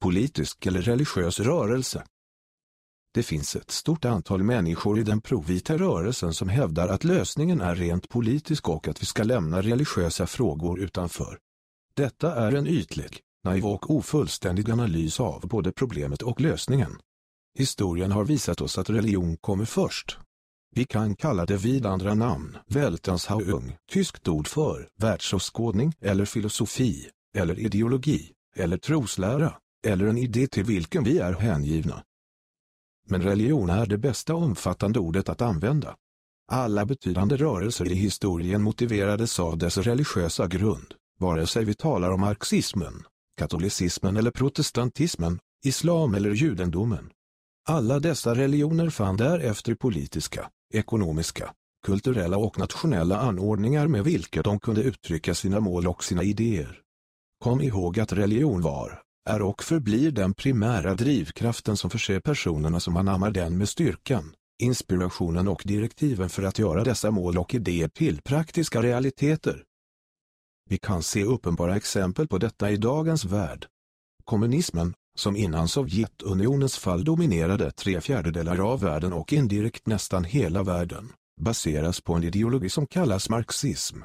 politisk eller religiös rörelse. Det finns ett stort antal människor i den provita rörelsen som hävdar att lösningen är rent politisk och att vi ska lämna religiösa frågor utanför. Detta är en ytlig, naiv och ofullständig analys av både problemet och lösningen. Historien har visat oss att religion kommer först. Vi kan kalla det vid andra namn Weltanschauung, tyskt ord för världsåskådning eller filosofi, eller ideologi, eller troslära, eller en idé till vilken vi är hängivna. Men religion är det bästa omfattande ordet att använda. Alla betydande rörelser i historien motiverades av dess religiösa grund, vare sig vi talar om marxismen, katolicismen eller protestantismen, islam eller judendomen. Alla dessa religioner fann därefter politiska, ekonomiska, kulturella och nationella anordningar med vilka de kunde uttrycka sina mål och sina idéer. Kom ihåg att religion var, är och förblir den primära drivkraften som förser personerna som anammar den med styrkan, inspirationen och direktiven för att göra dessa mål och idéer till praktiska realiteter. Vi kan se uppenbara exempel på detta i dagens värld. Kommunismen, som innan Sovjetunionens fall dominerade tre fjärdedelar av världen och indirekt nästan hela världen, baseras på en ideologi som kallas marxism.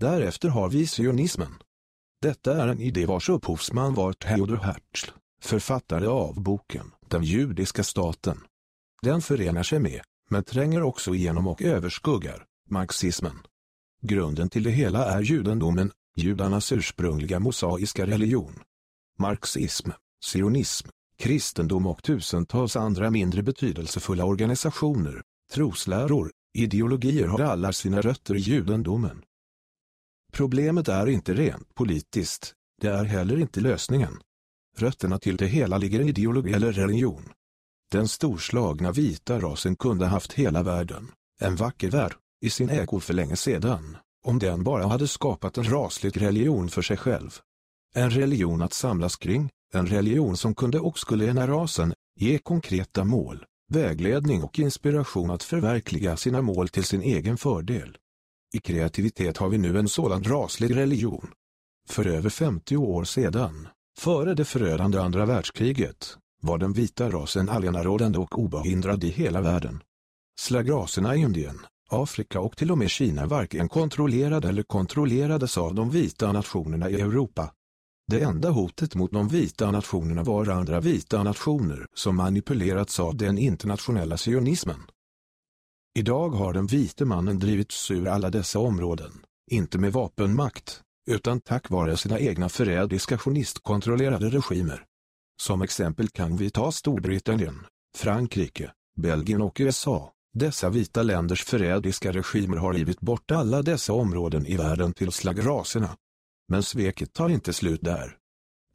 Därefter har vi sionismen. Detta är en idé vars upphovsman var Theodor Herzl, författare av boken Den judiska staten. Den förenar sig med, men tränger också igenom och överskuggar, marxismen. Grunden till det hela är judendomen, judarnas ursprungliga mosaiska religion. Marxism, sionism, kristendom och tusentals andra mindre betydelsefulla organisationer, trosläror, ideologier har alla sina rötter i judendomen. Problemet är inte rent politiskt, det är heller inte lösningen. Rötterna till det hela ligger i ideologi eller religion. Den storslagna vita rasen kunde haft hela världen, en vacker värld, i sin ägo för länge sedan, om den bara hade skapat en raslig religion för sig själv. En religion att samlas kring, en religion som kunde och skulle ena rasen, ge konkreta mål, vägledning och inspiration att förverkliga sina mål till sin egen fördel. I kreativitet har vi nu en sådan raslig religion. För över 50 år sedan, före det förödande andra världskriget, var den vita rasen allenarådande och obehindrad i hela världen. Slagraserna i Indien, Afrika och till och med Kina varken kontrollerade eller kontrollerades av de vita nationerna i Europa. Det enda hotet mot de vita nationerna var andra vita nationer som manipulerats av den internationella sionismen. Idag har den vite mannen drivits ur alla dessa områden, inte med vapenmakt, utan tack vare sina egna förrädiska journalistkontrollerade regimer. Som exempel kan vi ta Storbritannien, Frankrike, Belgien och USA. Dessa vita länders förrädiska regimer har rivit bort alla dessa områden i världen till slagraserna. Men sveket tar inte slut där.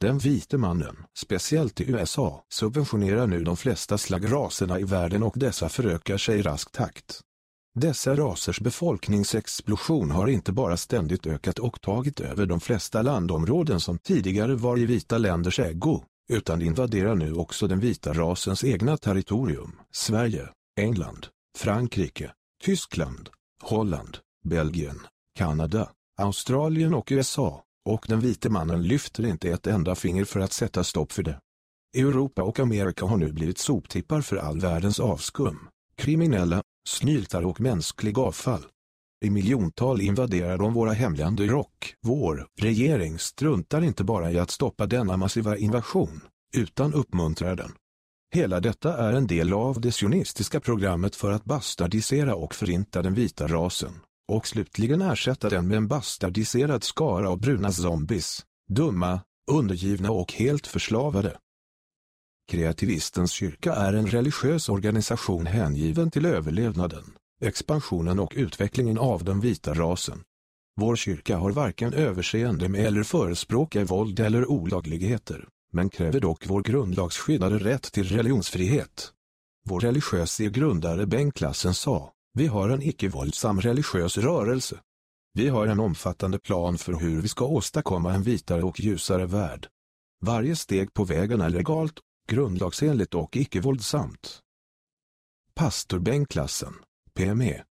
Den vite mannen, speciellt i USA, subventionerar nu de flesta slagraserna i världen och dessa förökar sig i rask takt. Dessa rasers befolkningsexplosion har inte bara ständigt ökat och tagit över de flesta landområden som tidigare var i vita länders ägo, utan invaderar nu också den vita rasens egna territorium, Sverige, England, Frankrike, Tyskland, Holland, Belgien, Kanada, Australien och USA, och den vite mannen lyfter inte ett enda finger för att sätta stopp för det. Europa och Amerika har nu blivit soptippar för all världens avskum, kriminella, snyltar och mänsklig avfall. I miljontal invaderar de våra hemländer och vår regering struntar inte bara i att stoppa denna massiva invasion, utan uppmuntrar den. Hela detta är en del av det sionistiska programmet för att bastardisera och förinta den vita rasen, och slutligen ersätta den med en bastardiserad skara av bruna zombies, dumma, undergivna och helt förslavade. Kreativistens kyrka är en religiös organisation hängiven till överlevnaden, expansionen och utvecklingen av den vita rasen. Vår kyrka har varken överseende med eller förespråkar våld eller olagligheter, men kräver dock vår grundlagsskyddade rätt till religionsfrihet. Vår religiöse grundare Bengt Klassen sa, vi har en icke-våldsam religiös rörelse. Vi har en omfattande plan för hur vi ska åstadkomma en vitare och ljusare värld. Varje steg på vägen är legalt, grundlagsenligt och icke-våldsamt. Pastor Bengt Klassen, PME